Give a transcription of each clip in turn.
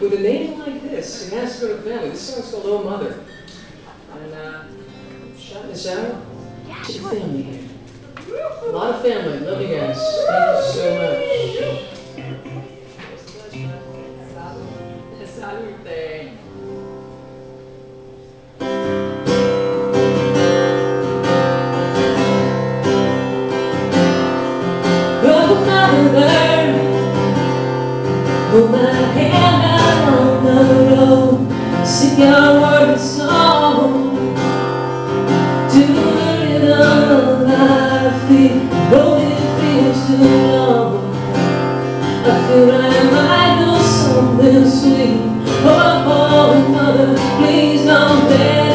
with a name like this, it has to go to family. This song's called Oh Mother. And uh, shouting this out to the family here. A lot of family. Love you guys. Thank you so much. Salute. Oh, mother, hold my hand out on the sing your song to the rhythm I feel, though it feels too long. I feel I might do something sweet. Oh, oh, mother, please don't let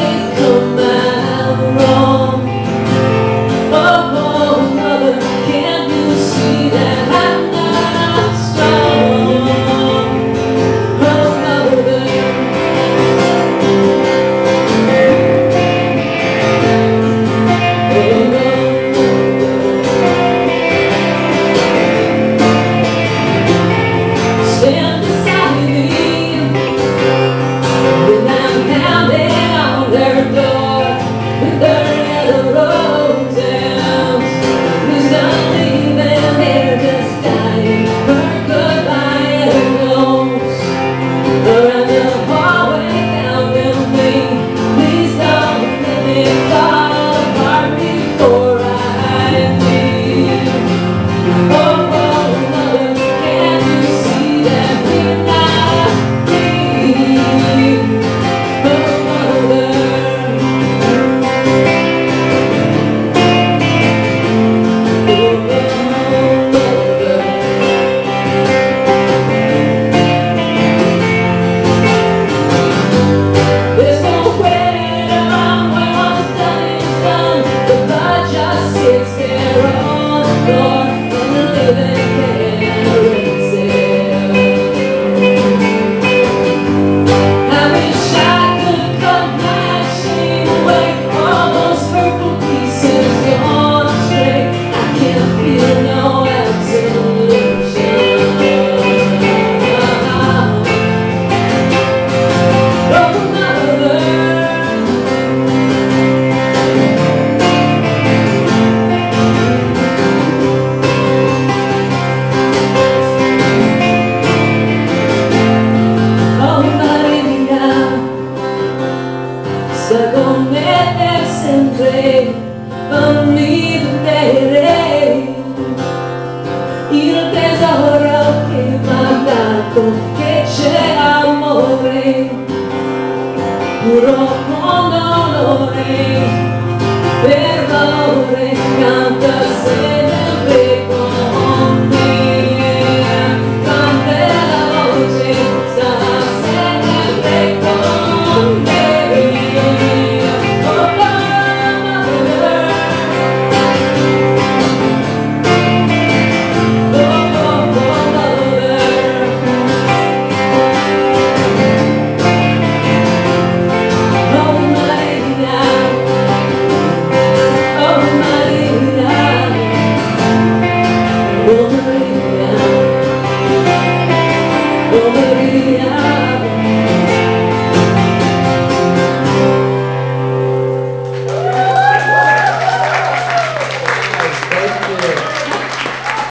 sta con me sempre a mi vedere il tesoro che mancato che c'è amore puro con dolore per l'amore canta sempre